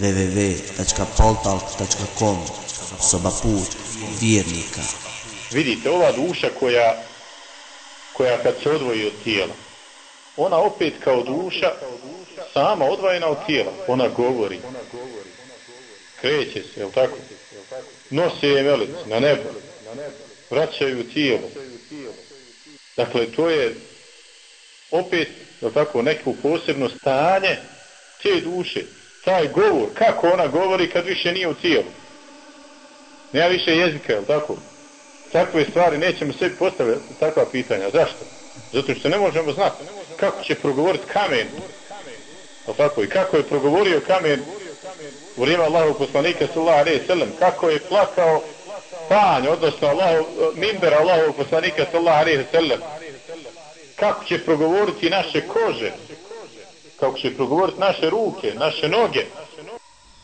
www.poltalk.com Soba put vjernika Vidite, ova duša koja, koja kad se odvoji od tijela, ona opet kao duša sama odvojena od tijela, ona govori. Kreće se, jel tako? Nose je velic na nebo, vraćaju tijelo. Dakle, to je opet, jel tako, neko posebno stanje te duše, taj govor, kako ona govori kad više nije u tijelu. Nema više jezika, jel tako? Takve stvari nećemo sebi postaviti takva pitanja. Zašto? Zato što ne možemo znati kako će progovoriti kamen. Jel tako? I kako je progovorio kamen u vrijeme Allahov poslanika sallallahu alejhi sallam, kako je plakao panj, odnosno Allahov, mimber Allahov poslanika sallallahu alejhi sallam. Kako će progovoriti naše kože, kako će progovoriti naše ruke, naše noge.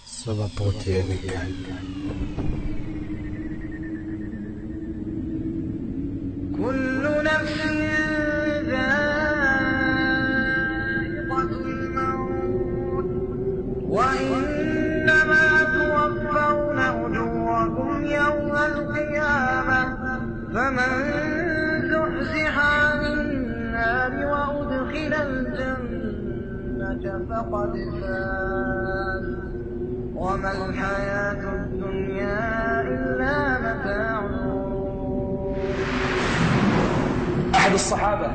Soba potjernika. كل نفس ذائقة الموت وإنما توفون أجوركم يوم القيامة فمن زحزح عن النار وأدخل الجنة فقد فاز. وما الحياة الدنيا إلا متاع أحد الصحابة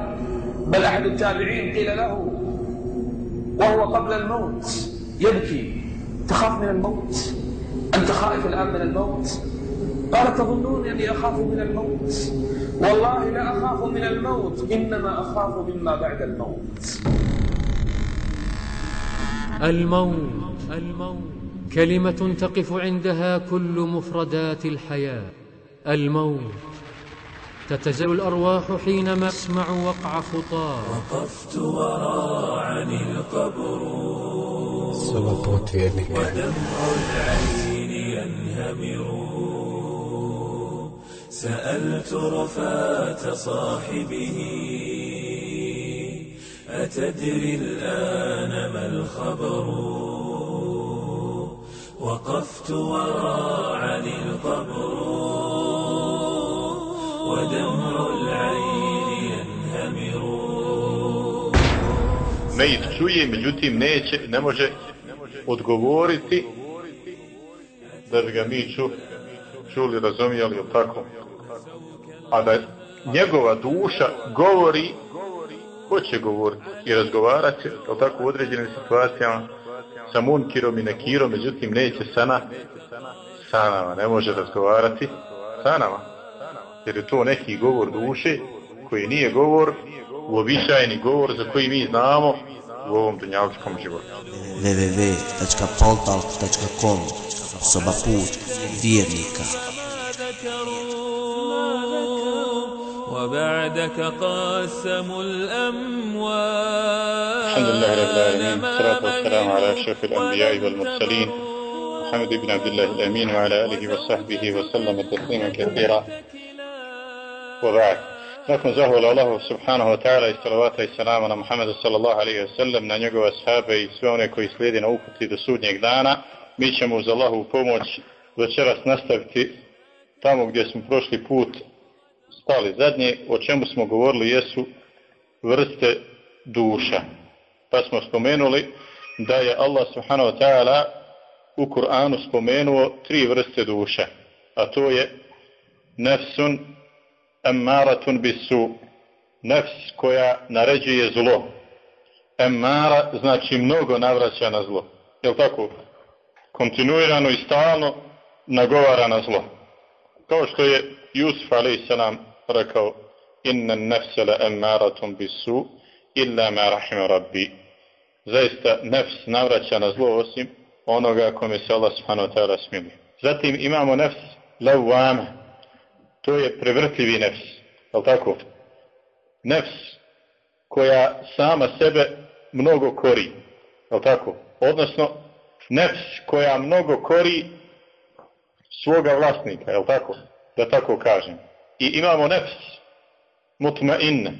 بل أحد التابعين قيل له وهو قبل الموت يبكي تخاف من الموت أنت خائف الآن من الموت؟ قال تظنون أني أخاف من الموت؟ والله لا أخاف من الموت إنما أخاف مما بعد الموت. الموت الموت. كلمة تقف عندها كل مفردات الحياة. الموت. تتزل الأرواح حينما تسمع وقع خطاه. وقفت وراعني القبر potjernika. ودمع العين ينهمر. سألت رفاة صاحبه. أتدري الآن ما الخبر وقفت وراعني القبر ودمع العين ينهمر Mejit čuje, međutim neće, ne može odgovoriti da bi ga mi ču, čuli, razumijeli, jel tako? A da njegova duša govori, hoće govoriti i razgovarati, jel tako, u određenim situacijama sa munkirom i nekirom, međutim neće sana, sa nama, ne može razgovarati sa nama. Jer je to neki govor duše koji nije govor, uobičajeni govor za koji mi znamo u ovom dunjaličkom životu. www.poltalk.com Soba put vjernika وبعدك قاسموا الأموال الحمد لله رب العالمين والصلاة والسلام على أشرف الأنبياء والمرسلين محمد بن عبد الله الأمين وعلى آله وصحبه وسلم تسليما كثيرا وبعد Nakon zahvala Allahu subhanahu wa ta'ala i salavata i salama na Muhammedu sallallahu alaihi wa sallam, na njegove ashabe i sve one koji slijedi na uputi do sudnjeg dana, mi ćemo uz Allahu pomoć večeras nastaviti tamo gdje smo prošli put stali zadnje, o čemu smo govorili jesu vrste duša. Pa smo spomenuli da je Allah subhanahu wa ta'ala u Kur'anu spomenuo tri vrste duša, a to je nefsun emmaratun bisu, nefs koja naređuje zlo. Emmara znači mnogo navraća na zlo. Jel tako? Kontinuirano i stalno nagovara na zlo. Kao što je Jusuf a.s. rekao inna nefse la emmaratun bisu illa ma rahima rabbi. Zaista nefs navraća na zlo osim onoga kome se Allah subhanahu ta'ala smiluje. Zatim imamo nefs lawama, to je prevrtljivi nefs, je tako? Nefs koja sama sebe mnogo kori, je tako? Odnosno, nefs koja mnogo kori svoga vlasnika, je tako? Da tako kažem. I imamo nefs mutmainna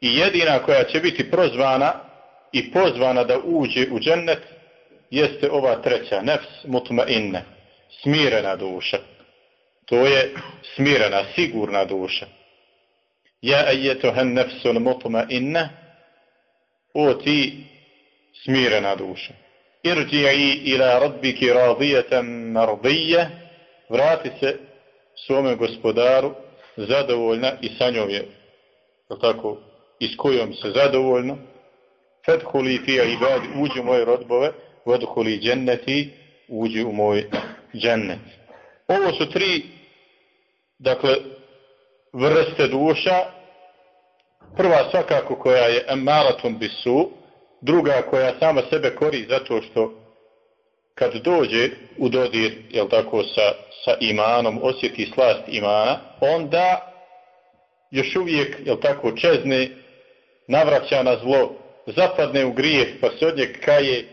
i jedina koja će biti prozvana i pozvana da uđe u džennet jeste ova treća, nefs mutmainne, smirena duša. To je smirena, sigurna duša. Ja ejetuhan mutmainne, o ti smirena duša. Irđi'i ila rabbiki radijetan mardije, vrati se svome gospodaru zadovoljna i sa njom je, tako, i s kojom se zadovoljno, fedhuli fi uđi u moje rodbove, vodhuli dženneti, uđi u moj džennet. Ovo su tri, dakle, vrste duša. Prva svakako koja je emaratun bisu, druga koja sama sebe kori zato što kad dođe u dodir, jel tako, sa, sa imanom, osjeti slast imana, onda još uvijek, jel tako, čezne, navraća na zlo, zapadne u grijeh, pa se od kaje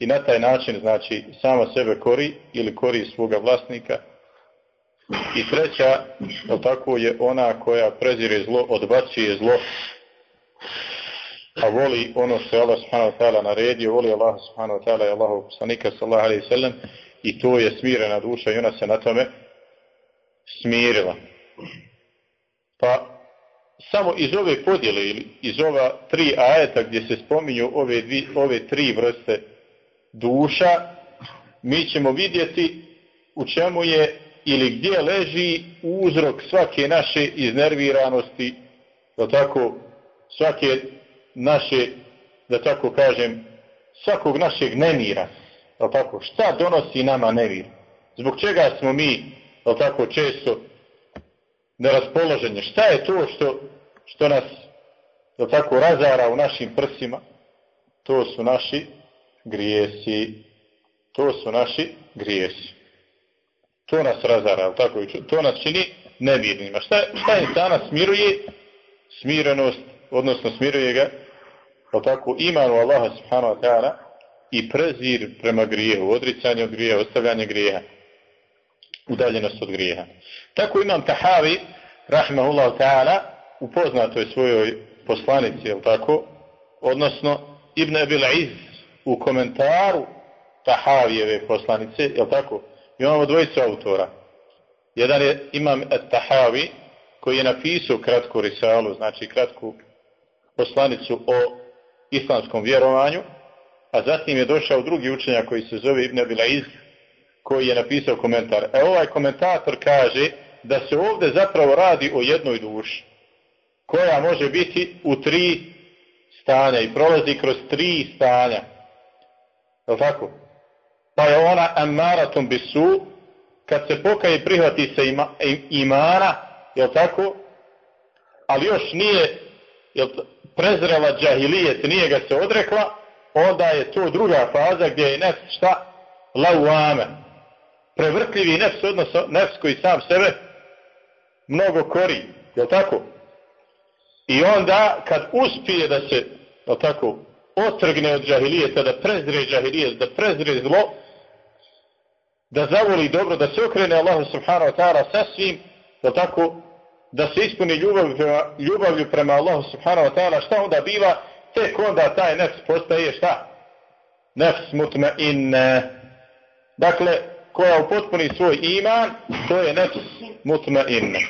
i na taj način, znači, sama sebe kori ili kori svoga vlasnika. I treća, jel tako, je ona koja prezire zlo, odbacuje zlo, a voli ono što je Allah subhanahu wa ta'ala naredio, voli Allah subhanahu wa ta'ala i Allahu poslanika sallallahu alaihi sallam i to je smirena duša i ona se na tome smirila. Pa samo iz ove podjele ili iz ova tri ajeta gdje se spominju ove, dvi, ove tri vrste duša, mi ćemo vidjeti u čemu je ili gdje leži uzrok svake naše iznerviranosti, da tako, svake naše, da tako kažem, svakog našeg nemira. Da tako, šta donosi nama nemir? Zbog čega smo mi, da tako, često neraspoloženje? Šta je to što, što nas, da tako, razara u našim prsima? To su naši grijesi. To su naši grijesi. To nas razara, da tako, to nas čini nemirnima. Šta, šta je danas smiruje? Smirenost, odnosno smiruje ga pa tako imanu Allaha subhanahu wa ta'ala i prezir prema grijehu, odricanje od grijeha, ostavljanje grijeha, udaljenost od grijeha. Tako imam Tahavi, rahimahullahu ta'ala, u poznatoj svojoj poslanici, je tako, odnosno Ibn Abil Iz u komentaru Tahavijeve poslanice, je tako, imamo dvojicu autora. Jedan je imam Tahavi, koji je napisao kratku risalu, znači kratku poslanicu o islamskom vjerovanju, a zatim je došao drugi učenjak koji se zove Ibn Abilaiz, koji je napisao komentar. E ovaj komentator kaže da se ovdje zapravo radi o jednoj duši, koja može biti u tri stanja i prolazi kroz tri stanja. Je tako? Pa je ona amaratum bisu, kad se pokaje prihvati se ima, imana, je tako? Ali još nije, jel, prezrela džahilijet, nije ga se odrekla, onda je to druga faza gdje je nefs šta? Lauame. Prevrtljivi nefs, odnosno nefs koji sam sebe mnogo kori. Je tako? I onda kad uspije da se, je tako, otrgne od džahilijeta, da prezre džahilijet, da prezre zlo, da zavoli dobro, da se okrene Allah subhanahu wa ta'ala sa svim, je tako, da se ispuni ljubav ljubavlju prema Allahu subhanahu wa ta'ala, šta onda biva? Tek onda taj nefs postaje šta? Nefs mutmainne. Dakle, koja upotpuni svoj iman, to je nefs mutmainne.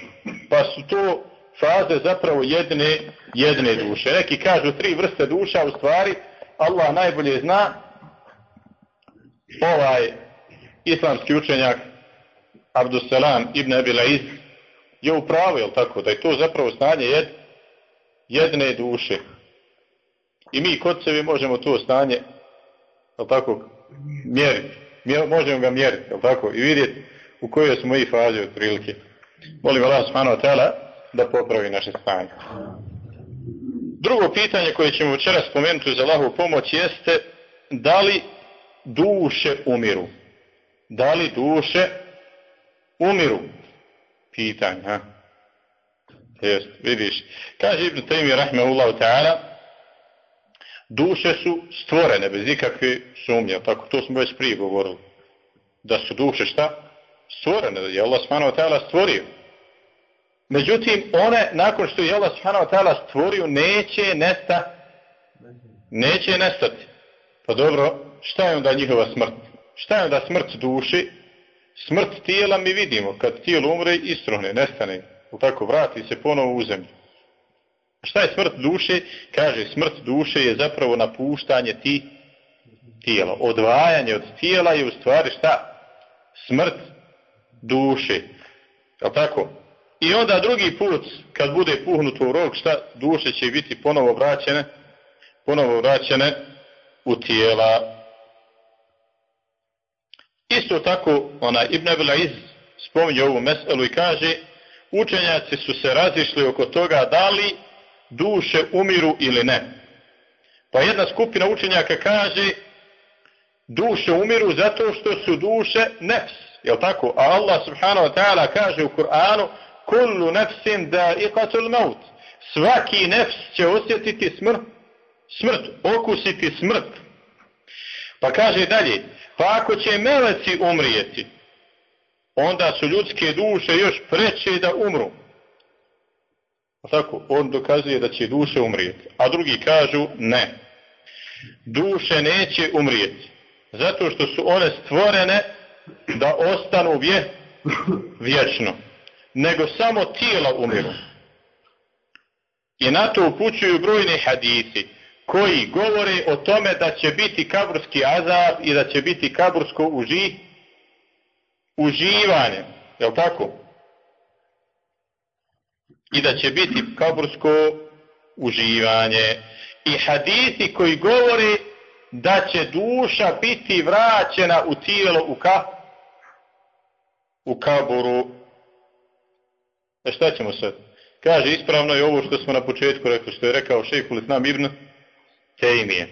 Pa su to faze zapravo jedne, jedne duše. Neki kažu tri vrste duša, u stvari Allah najbolje zna ovaj islamski učenjak Abdussalam ibn Abil je u pravu, jel tako, da je to zapravo stanje jed, jedne duše. I mi kod sebe možemo to stanje, jel tako, mjeriti. Mjer, možemo ga mjeriti, jel tako, i vidjeti u kojoj smo i fazi od prilike. Molim Allah subhanahu wa da popravi naše stanje. Drugo pitanje koje ćemo večera spomenuti za Allahu pomoć jeste da li duše umiru. Da li duše umiru? Pitanje, ha? Jest, vidiš. Kaže Ibn Taymi, rahmehullahu ta'ala, duše su stvorene bez ikakve sumnje, tako to smo već prije govorili. Da su duše šta? Stvorene, da je Allah subhanahu ta'ala stvorio. Međutim, one, nakon što je Allah subhanahu ta'ala stvorio, neće nestati. Neće nestati. Pa dobro, šta je onda njihova smrt? Šta je onda smrt duše? Smrt tijela mi vidimo, kad tijelo umre, istruhne, nestane. Tako vrati se ponovo u zemlju. Šta je smrt duše? Kaže, smrt duše je zapravo napuštanje ti tijela. Odvajanje od tijela je u stvari šta? Smrt duše. Je tako? I onda drugi put, kad bude puhnuto u rog, šta? Duše će biti ponovo vraćene, ponovo vraćene u tijela. Isto tako, ona Ibn Abil Iz spominje ovu meselu i kaže, učenjaci su se razišli oko toga da li duše umiru ili ne. Pa jedna skupina učenjaka kaže, duše umiru zato što su duše nefs. Jel tako? A Allah subhanahu wa ta'ala kaže u Kur'anu, kullu nefsin da iqatul maut. Svaki nefs će osjetiti smrt, smrt, okusiti smrt. Pa kaže dalje, pa ako će meleci umrijeti, onda su ljudske duše još preće da umru. Tako, on dokazuje da će duše umrijeti. A drugi kažu ne. Duše neće umrijeti. Zato što su one stvorene da ostanu vje, vječno. Nego samo tijela umiru. I na to upućuju brojni hadisi koji govore o tome da će biti kaburski azab i da će biti kabursko uži, uživanje. Je tako? I da će biti kabursko uživanje. I hadisi koji govore da će duša biti vraćena u tijelo u ka u kaburu. E šta ćemo sad? Kaže, ispravno je ovo što smo na početku rekli, što je rekao šejhul Islam Ibn Tejmije.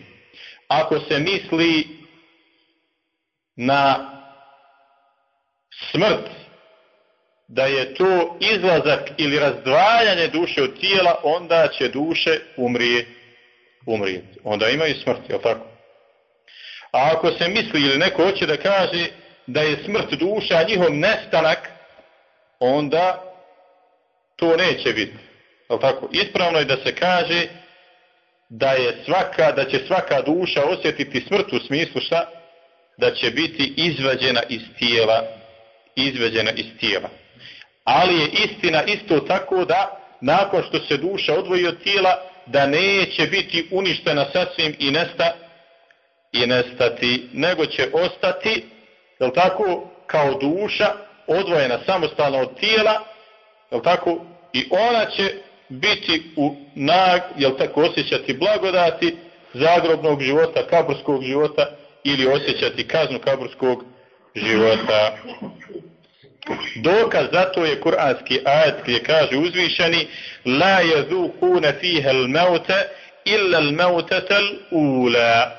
Ako se misli na smrt, da je to izlazak ili razdvajanje duše od tijela, onda će duše umrije, umrijeti. Onda imaju smrt, je tako? A ako se misli ili neko hoće da kaže da je smrt duša njihov nestanak, onda to neće biti. Je tako? Ispravno je da se kaže da je svaka, da će svaka duša osjetiti smrt u smislu šta? Da će biti izvađena iz tijela, izvađena iz tijela. Ali je istina isto tako da nakon što se duša odvoji od tijela, da neće biti uništena sasvim i nesta i nestati, nego će ostati, jel tako, kao duša odvojena samostalno od tijela, jel tako, i ona će biti u nag, jel tako, osjećati blagodati zagrobnog života, kaburskog života ili osjećati kaznu kaburskog života. Dokaz za to je kuranski ajet gdje kaže uzvišeni La jezukune fihe l-meute illa l-meutetel ula.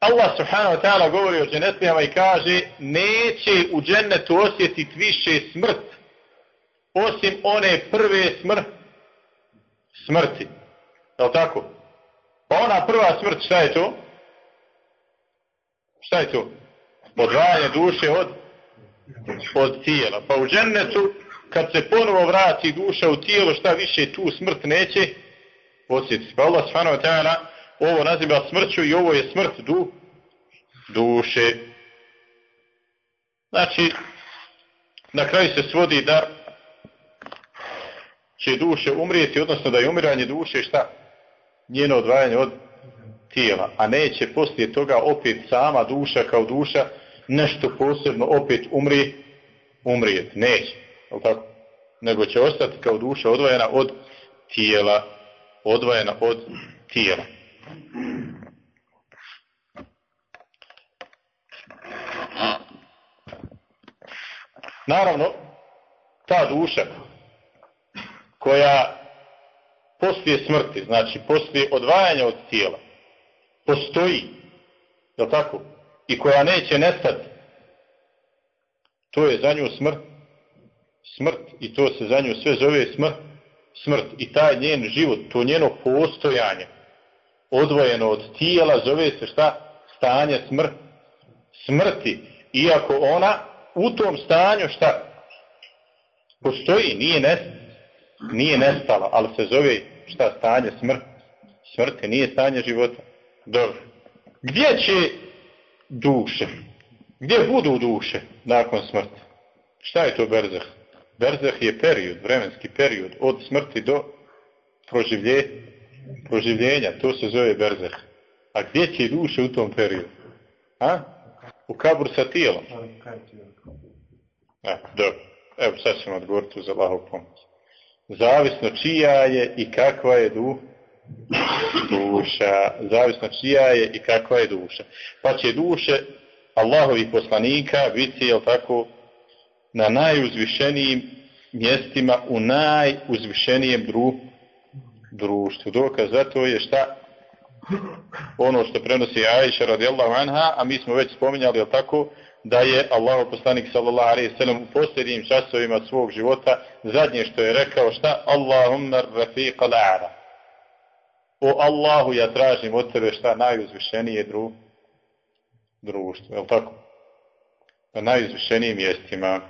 Allah subhanahu wa ta'ala govori o dženetlijama i kaže neće u džennetu osjetiti više smrt osim one prve smrt smrti. Je tako? Pa ona prva smrt šta je to? Šta je to? Odvajanje duše od od tijela. Pa u džennetu kad se ponovo vrati duša u tijelo šta više tu smrt neće osjetiti. Pa Allah subhanahu wa ovo naziva smrću i ovo je smrt du, duše. Znači, na kraju se svodi da će duše umrijeti, odnosno da je umiranje duše šta? Njeno odvajanje od tijela. A neće poslije toga opet sama duša kao duša nešto posebno opet umri, umrijeti. Neće. Tako? Nego će ostati kao duša odvojena od tijela. Odvojena od tijela. Naravno, ta duša koja poslije smrti, znači poslije odvajanja od tijela, postoji, je tako? I koja neće nestati, to je za nju smrt, smrt i to se za nju sve zove smrt, smrt i taj njen život, to njeno postojanje, odvojeno od tijela, zove se šta? Stanje smrt, smrti. Iako ona u tom stanju šta? Postoji, nije, nest, nije nestala, ali se zove šta stanje smrt, smrti, nije stanje života. Dobro. Gdje će duše? Gdje budu duše nakon smrti? Šta je to berzeh? Berzeh je period, vremenski period, od smrti do proživlje, proživljenja. To se zove berzeh. A gdje će duše u tom periodu? A? U kabur sa tijelom. E, dobro. Evo sad ćemo odgovoriti uz Allahov pomoć. Zavisno čija je i kakva je du, duša. Zavisno čija je i kakva je duša. Pa će duše Allahovih poslanika biti, jel tako, na najuzvišenijim mjestima u najuzvišenijem dru, društvu. Dokaz za to je šta? Ono što prenosi Aisha radijallahu anha, a mi smo već spominjali, jel tako, da je Allah poslanik sallallahu alaihi sallam u posljednjim časovima svog života zadnje što je rekao šta? Allahumma rafiqa la'ara. O Allahu ja tražim od tebe šta najuzvišenije dru, društvo, je tako? Na najuzvišenijim mjestima.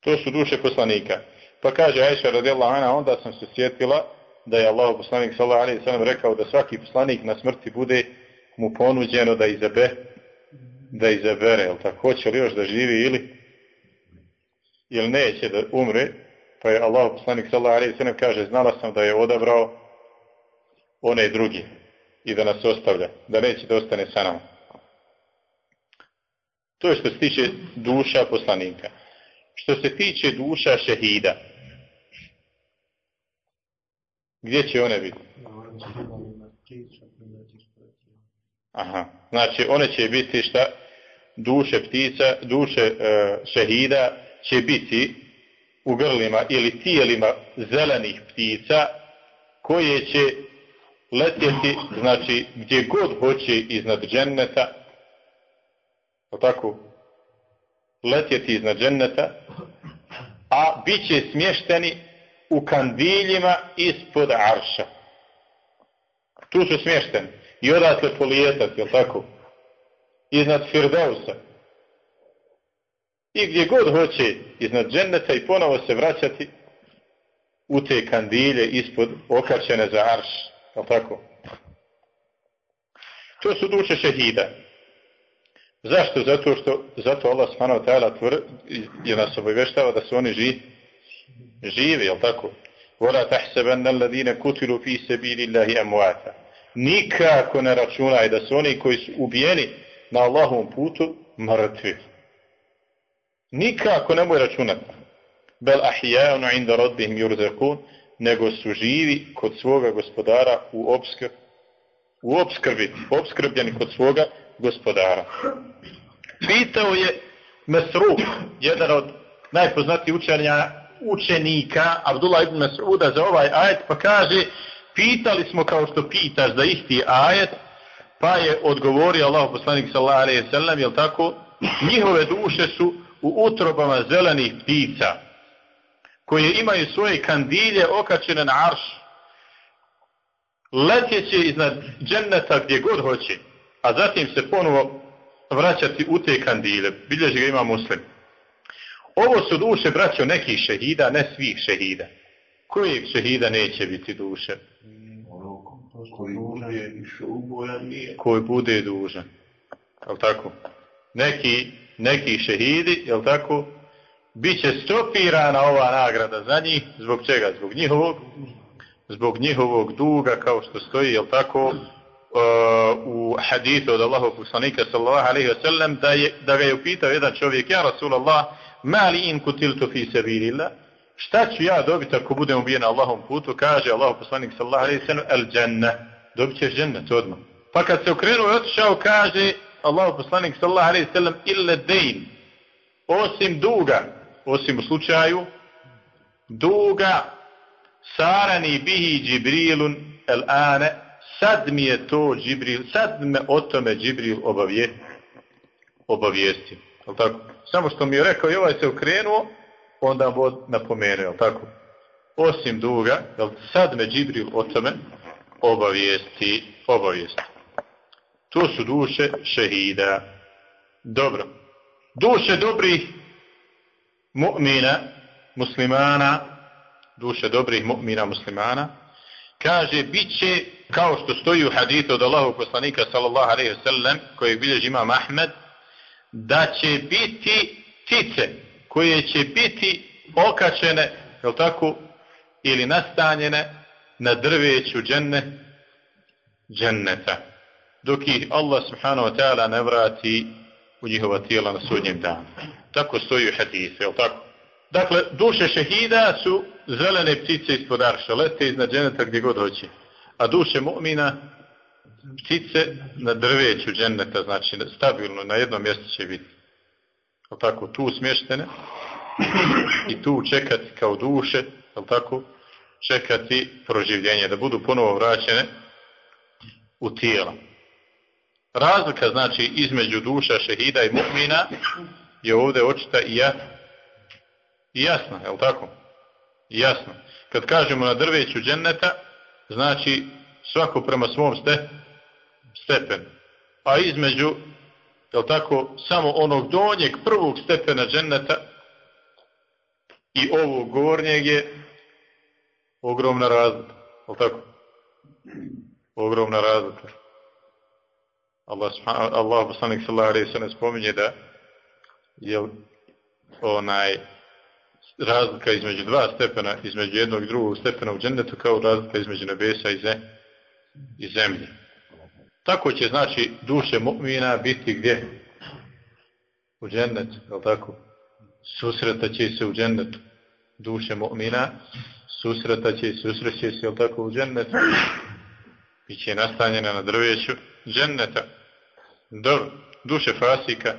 To su duše poslanika. Pa kaže Aisha radijallahu anha, onda sam se sjetila da je Allah poslanik sallallahu alaihi sallam rekao da svaki poslanik na smrti bude mu ponuđeno da izabe da izabere, jel tako, hoće li još da živi ili ili neće da umre, pa je Allah poslanik sallallahu sallam kaže, znala sam da je odabrao one drugi i da nas ostavlja, da neće da ostane sa nama. To je što se tiče duša poslanika. Što se tiče duša šehida, gdje će one biti? Aha, znači one će biti šta? Duše ptica, duše e, šehida će biti u grlima ili tijelima zelenih ptica koje će letjeti, znači gdje god hoće iznad dženneta, tako, letjeti iznad dženneta, a bit će smješteni u kandiljima ispod arša. Tu su smješteni i odatle polijetati, jel tako? iznad Firdausa. I gdje god hoće iznad dženneta i ponovo se vraćati u te kandilje ispod okačene za arš. Jel tako? To su duše šehida. Zašto? Zato što zato Allah subhanahu tvr, je nas obavještava da su oni živi. Živi, jel tako? Vola tahsebanna alladine kutilu fi sebili Nikako ne računaj da su oni koji su ubijeni na Allahovom putu mrtvi. Nikako nemoj računati. Bel ahijanu inda rabbihim yurzakun, nego su živi kod svoga gospodara u obskr u obskrbi, obskrbljeni kod svoga gospodara. Pitao je Mesruk, jedan od najpoznatijih učenja, učenika Abdullah ibn Mas'uda za ovaj ajet, pa kaže pitali smo kao što pitaš za isti ajet, pa je odgovorio Allah poslanik sallallahu alejhi ve sellem, jel tako? Njihove duše su u utrobama zelenih ptica koje imaju svoje kandilje okačene na arš. Letjeće iznad dženneta gdje god hoće, a zatim se ponovo vraćati u te kandile. Bilježi ga ima muslim. Ovo su duše, braćo, nekih šehida, ne svih šehida. Kojeg šehida neće biti duše? Koji bude išao ubojan nije. Koji bude dužan. Jel tako? Neki, neki šehidi, jel tako? Biće stopirana ova nagrada za njih. Zbog čega? Zbog njihovog? Zbog njihovog duga, kao što stoji, jel tako? Uh, u hadithu od Allahov poslanika sallallahu alaihi wa sallam da, je, da ga je upitao jedan čovjek ja Rasulallah mali in kutiltu fi sabilillah šta ću ja dobiti ako budem ubijen na Allahom putu, kaže Allah poslanik sallallahu alaihi sallam, el dženne, dobit ćeš džennet odmah. Pa kad se okrenuo i otišao, kaže Allah poslanik sallallahu alaihi sallam, ille dejn, osim duga, osim u slučaju duga, sarani bihi džibrilun el ane, sad mi je to džibril, sad me o tome džibril obavije, obavijesti. Tako? Samo što mi je rekao i ovaj se okrenuo, onda bod napomenuo, jel tako? Osim duga, jel sad me Džibril o tome obavijesti, obavijesti. To su duše šehida. Dobro. Duše dobrih mu'mina, muslimana, duše dobrih mu'mina, muslimana, kaže, bit će, kao što stoji u hadithu od Allahu poslanika sallallahu alaihi sallam, koji bilježi imam Ahmed, da će biti ptice koje će biti okačene, je tako, ili nastanjene na drveću dženne, dženneta. Dok ih Allah subhanahu wa ta'ala ne vrati u njihova tijela na sudnjem danu. Tako stoji u hadise, je tako? Dakle, duše šehida su zelene ptice ispod arša, lete iznad dženeta gdje god hoće. A duše mu'mina, ptice na drveću dženeta, znači stabilno, na jednom mjestu će biti. Tako? Tu smještene i tu čekati kao duše, je tako? Čekati proživljenje, da budu ponovo vraćene u tijela. Razlika znači između duša šehida i mu'mina je ovdje očita i ja, i jasna, je li tako? Jasno. Kad kažemo na drveću dženneta, znači svako prema svom ste, stepenu. A između, je tako, samo onog donjeg prvog stepena dženneta i ovog gornjeg je ogromna razlika. Je tako? Ogromna razlika. Allah, poslanik sallallahu alaihi sallam spominje da je onaj razlika između dva stepena, između jednog i drugog stepena u džennetu kao razlika između nebesa i zemlje. Tako će znači duše mu'mina biti gdje? U džennetu, je tako? Susreta će se u džennetu. Duše mu'mina susreta će i susreće se, je tako, u džennetu. Biće nastanjena na drveću dženneta. Dobro, duše fasika,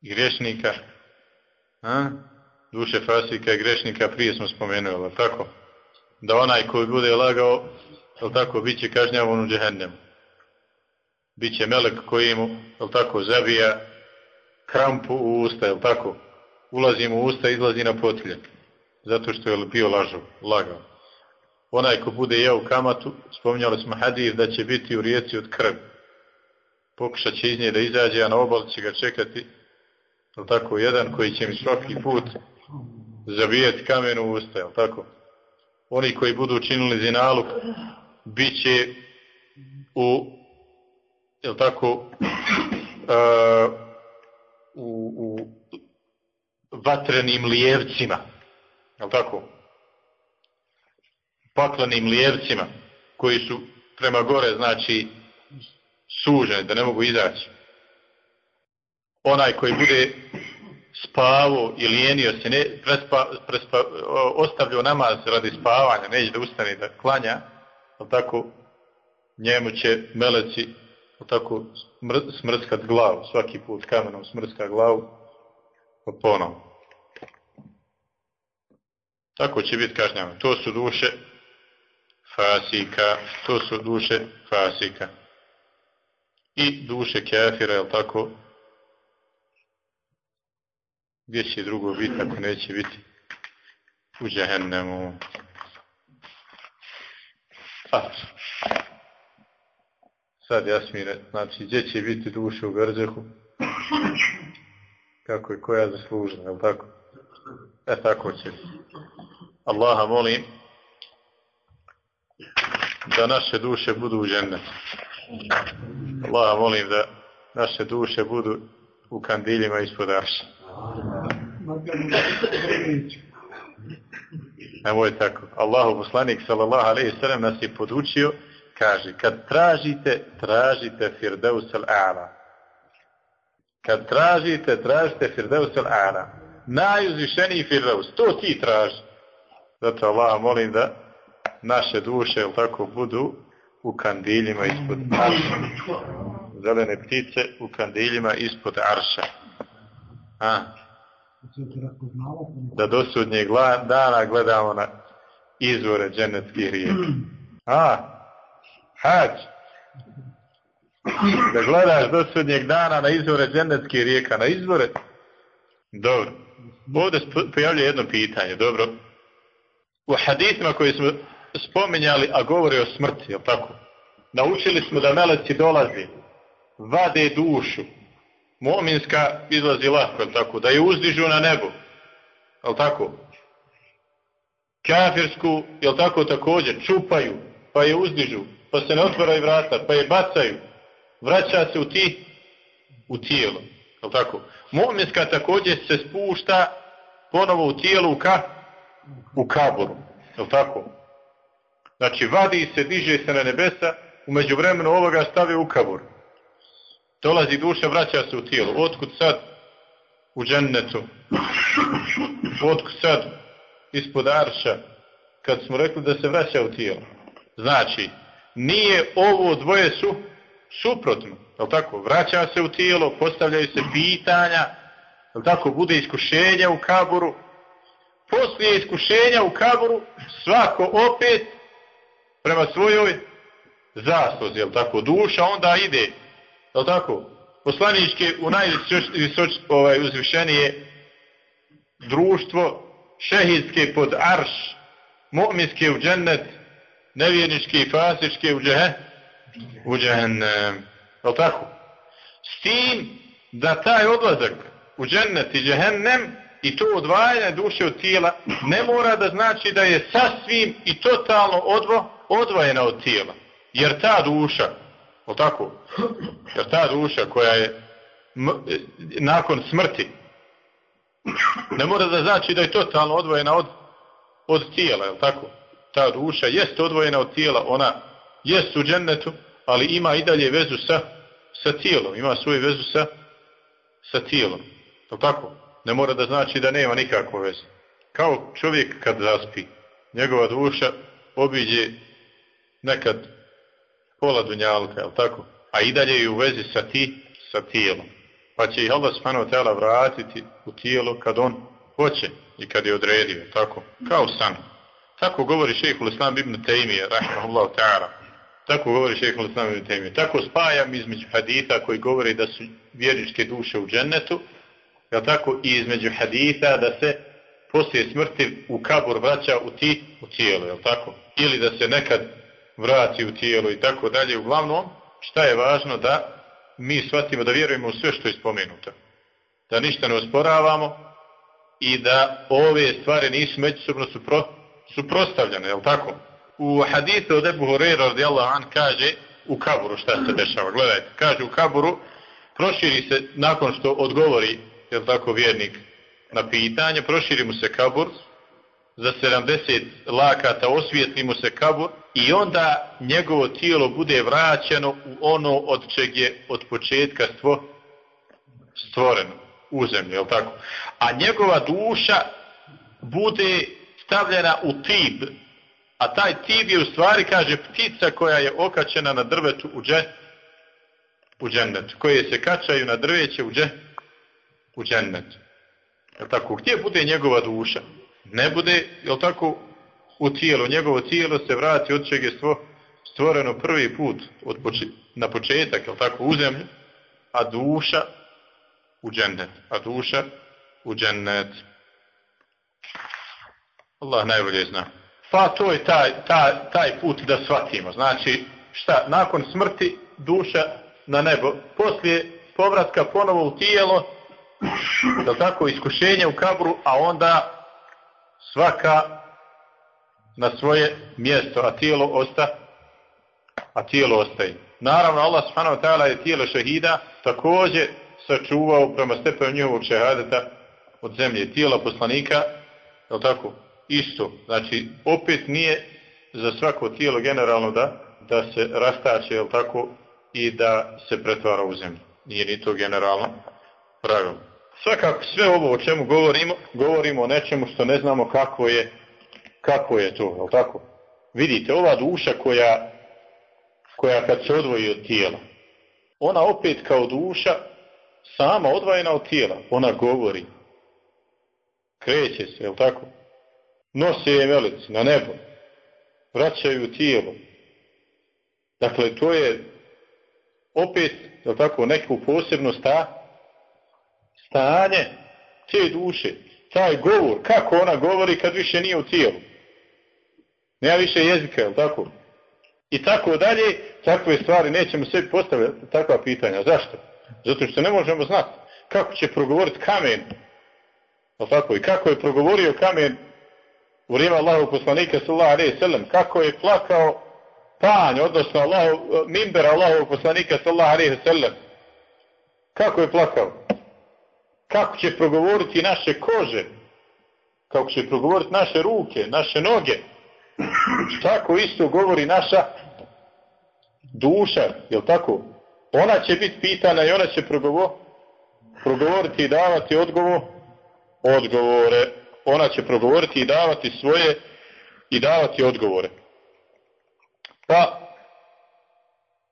grešnika, a? duše fasika i grešnika prije smo spomenuli, tako? Da onaj koji bude lagao, ali tako, bit će kažnjavan u džehennemu. Biće melek koji mu, ali tako, zabija krampu u usta, ali tako? Ulazi mu u usta izlazi na potilje. Zato što je bio lažov, lagao. Onaj ko bude jeo kamatu, spominjali smo hadith da će biti u rijeci od krvi. Pokušat će iz nje da izađe, a na obal će ga čekati jel tako, jedan koji će mi svaki put zabijati kamen u usta, jel tako? Oni koji budu učinili zinaluk, bit će u, jel tako, uh, u, u vatrenim lijevcima, jel tako? Paklenim lijevcima, koji su prema gore, znači, suženi, da ne mogu izaći onaj koji bude spavo ili lijenio se, ne, prespa, prespa, ostavljao namaz radi spavanja, neće da ustane da klanja, tako njemu će meleci tako smr, smrskat glavu, svaki put kamenom smrska glavu, pa ponovno. Tako će biti kažnjavano. To su duše fasika, to su duše fasika. I duše kafira, je tako, Gdje će drugo biti ako neće biti u džahennemu? Sad Jasmine, znači gdje će biti duše u Grđehu? Kako je koja zaslužena, je tako? E tako će. Allaha molim da naše duše budu u džennetu. Allaha molim da naše duše budu u kandiljima ispod arša. Nemoj tako. Allahu poslanik sallallahu alejhi ve sellem nas je podučio, kaže, kad tražite, tražite Firdaus al-A'la. Kad tražite, tražite Firdaus al-A'la. Najuzvišeniji Firdaus, to ti traži. Zato Allah molim da naše duše, ili tako, budu u kandiljima ispod arša. Zelene ptice u kandiljima ispod arša. A? Da do sudnjeg dana gledamo na izvore dženetkih rijeka. A? Hač? Da gledaš do sudnjeg dana na izvore dženetkih rijeka, na izvore? Dobro. Ovdje pojavlja jedno pitanje, dobro. U hadisima koji smo spominjali, a govori o smrti, tako? Naučili smo da meleci dolazi, vade dušu, Mominska izlazi lako, tako, da je uzdižu na nebo. Al tako? kafirsku, jel tako također, čupaju, pa je uzdižu, pa se ne otvaraju vrata, pa je bacaju, vraća se u ti, u tijelo, jel tako? Mu'minska također se spušta ponovo u tijelu u, ka, u kaboru, jel tako? Znači, vadi se, diže se na nebesa, umeđu vremenu ovoga stavi u kabor. Dolazi duša, vraća se u tijelo. Otkud sad u džennetu? Otkud sad ispod arša? Kad smo rekli da se vraća u tijelo. Znači, nije ovo dvoje su suprotno. Jel tako? Vraća se u tijelo, postavljaju se pitanja, jel tako? Bude iskušenja u kaboru. Poslije iskušenja u kaboru, svako opet prema svojoj zasluzi, jel tako? Duša onda ide, jel tako? Poslaničke u najvisoč ovaj, društvo, šehidske pod arš, mu'minske u džennet, nevjerničke i fasičke u džehe, u džehennem. Jel tako? S tim da taj odlazak u džennet i džehennem i to odvajanje duše od tijela ne mora da znači da je sasvim i totalno odvo, odvojena od tijela. Jer ta duša, o tako, jer ta duša koja je nakon smrti ne mora da znači da je totalno odvojena od, od tijela, je tako? Ta duša jest odvojena od tijela, ona jest u džennetu, ali ima i dalje vezu sa, sa tijelom, ima svoju vezu sa, sa tijelom. Je tako? Ne mora da znači da nema nikakve veze. Kao čovjek kad zaspi, njegova duša obiđe nekad pola dunjalka, jel tako? A i dalje je u vezi sa ti, sa tijelom. Pa će ih Allah subhanahu wa vratiti u tijelo kad on hoće i kad je odredio, tako? Kao san. Tako govori šehhul Islam ibn Taymiye, rahmahullahu ta'ala. Tako govori šehhul Islam ibn Taymiye. Tako spajam između haditha koji govori da su vjerničke duše u džennetu, jel tako? I između haditha da se poslije smrti u kabur vraća u, ti, u tijelo, jel tako? Ili da se nekad vrati u tijelo i tako dalje. Uglavnom, šta je važno da mi shvatimo da vjerujemo u sve što je spomenuto. Da ništa ne osporavamo i da ove stvari nisu međusobno supro, suprostavljene, jel tako? U hadisu od Ebu Horeira radijallahu an kaže u kaburu šta se dešava. Gledajte, kaže u kaburu proširi se nakon što odgovori, jel tako, vjernik na pitanje, proširi mu se kabur, za 70 lakata osvijetli mu se kabur i onda njegovo tijelo bude vraćeno u ono od čeg je od početka stvo, stvoreno u zemlju, je tako? A njegova duša bude stavljena u tib, a taj tib je u stvari, kaže, ptica koja je okačena na drvetu u, dže, u džennetu, koje se kačaju na drveće u, dže, u džennetu. Je tako? Gdje bude njegova duša? Ne bude, je tako, u tijelu. Njegovo tijelo se vrati od čega je stvoreno prvi put od na početak, je tako, u zemlju, a duša u džennet. A duša u džennet. Allah najbolje zna. Pa to je taj, taj, taj put da shvatimo. Znači, šta, nakon smrti duša na nebo, poslije povratka ponovo u tijelo, je tako, iskušenje u kabru, a onda svaka na svoje mjesto, a tijelo osta, a tijelo ostaje. Naravno, Allah subhanahu wa je tijelo šehida također sačuvao prema stepenu njihovog šehadeta od zemlje. Tijela poslanika, je tako, isto. Znači, opet nije za svako tijelo generalno da, da se rastače, je tako, i da se pretvara u zemlju. Nije ni to generalno pravilo. Svakako sve ovo o čemu govorimo, govorimo o nečemu što ne znamo kako je, kako je to, je tako? Vidite, ova duša koja, koja kad se odvoji od tijela, ona opet kao duša sama odvojena od tijela, ona govori, kreće se, je tako? Nose je velici na nebo, vraćaju tijelo. Dakle, to je opet, je tako, neku posebno sta, stanje te duše, taj govor, kako ona govori kad više nije u tijelu. Nema više jezika, jel tako? I tako dalje, takve stvari nećemo sebi postaviti takva pitanja. Zašto? Zato što ne možemo znati kako će progovoriti kamen. Jel tako? I kako je progovorio kamen u vrijeme Allahov poslanika sallallahu alejhi ve sellem kako je plakao panj, odnosno Allahov, mimber Allahovog poslanika sallallahu alejhi ve sellem. Kako je plakao? Kako će progovoriti naše kože? Kako će progovoriti naše ruke, naše noge? Tako isto govori naša duša, jel tako? Ona će biti pitana i ona će progovor, progovoriti i davati odgovor, odgovore. Ona će progovoriti i davati svoje i davati odgovore. Pa,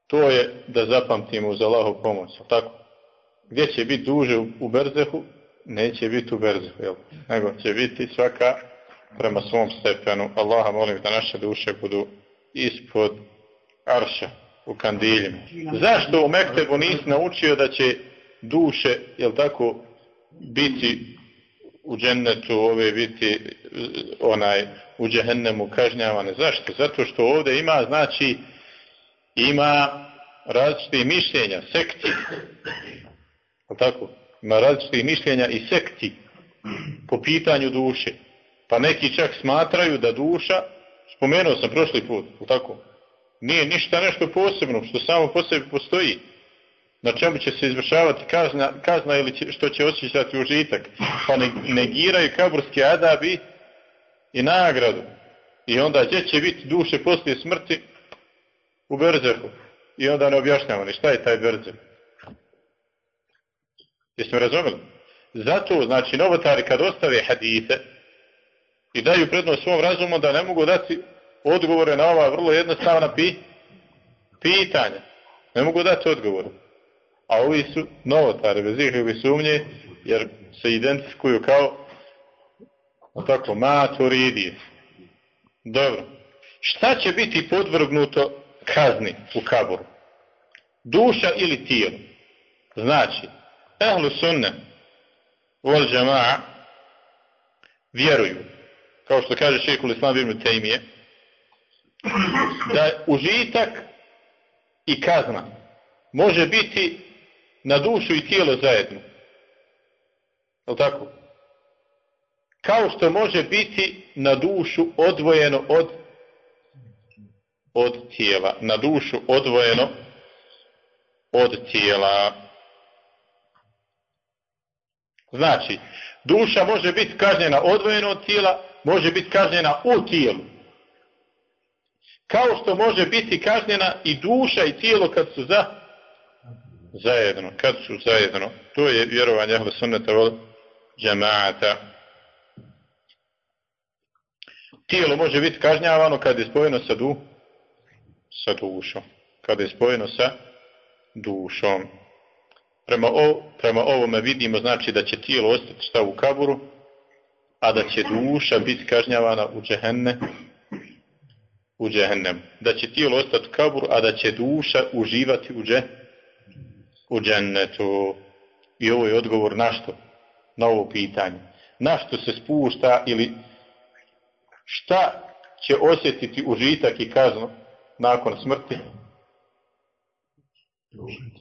to je da zapamtimo uz Allahov pomoć, tako? Gdje će biti duže u, Berzehu? Neće biti u Berzehu, jel? Nego će biti svaka prema svom stepenu. Allaha molim da naše duše budu ispod arša u kandiljima. Zašto u Mektebu nisi naučio da će duše, jel tako, biti u džennetu, ove biti onaj u džehennemu kažnjavane. Zašto? Zato što ovdje ima, znači, ima različite mišljenja, sekti. Tako? Ima različite mišljenja i sekti po pitanju duše. Pa neki čak smatraju da duša, spomenuo sam prošli put, tako? Nije ništa nešto posebno, što samo po sebi postoji. Na čemu će se izvršavati kazna, kazna ili će, što će osjećati užitak. Pa negiraju kaburski adabi i nagradu. I onda gdje će biti duše poslije smrti? U Berzehu. I onda ne objašnjava ni šta je taj Berzeh. Jesmo razumeli? Zato, znači, novotari kad ostave hadise i daju prednost svom razumu da ne mogu dati odgovore na ova vrlo jednostavna pi, pitanja. Ne mogu dati odgovore. A ovi su novotari, bez ikakve sumnje, jer se identifikuju kao tako, maturidije. Dobro. Šta će biti podvrgnuto kazni u kaburu? Duša ili tijelo? Znači, ehlu sunne vol džema'a vjeruju, kao što kaže šehekul Islam ibn Tejmije, da užitak i kazna može biti na dušu i tijelo zajedno. Je tako? Kao što može biti na dušu odvojeno od od tijela. Na dušu odvojeno od tijela. Znači, duša može biti kažnjena odvojeno od tijela, može biti kažnjena u tijelu. Kao što može biti kažnjena i duša i tijelo kad su za zajedno, kad su zajedno. To je vjerovanje Ahlu Sunnata od džemata. Tijelo može biti kažnjavano kad je spojeno sa, du, sa dušom. Kad je spojeno sa dušom. Prema, prema ovome vidimo znači da će tijelo ostati šta u kaburu, a da će duša biti kažnjavana u džehenne, u džehennem. Da će tijelo ostati u kaburu, a da će duša uživati u, dže, u džennetu. I ovo je odgovor na što? Na ovo pitanje. Na što se spušta ili šta će osjetiti užitak i kaznu nakon smrti?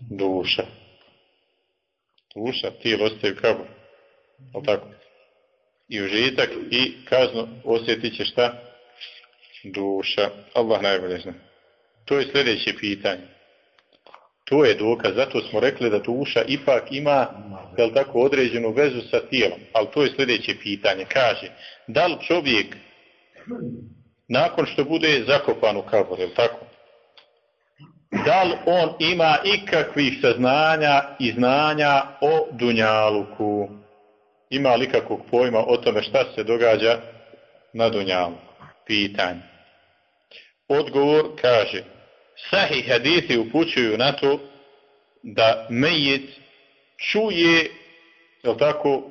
Duša. Duša, tijelo ostaje u kaburu. tako? I užitak i kaznu osjetit će šta? Duša. Allah najbolje zna. To je sljedeće pitanje. To je dokaz, zato smo rekli da duša ipak ima jel tako, određenu vezu sa tijelom. Ali to je sljedeće pitanje. Kaže, da li čovjek nakon što bude zakopan u kabor, jel tako? Da li on ima ikakvih saznanja i znanja o Dunjaluku? Ima li kakvog pojma o tome šta se događa na Dunjaluku? Pitanje. Odgovor kaže, sahi hadithi upućuju na to da mejit čuje, jel tako,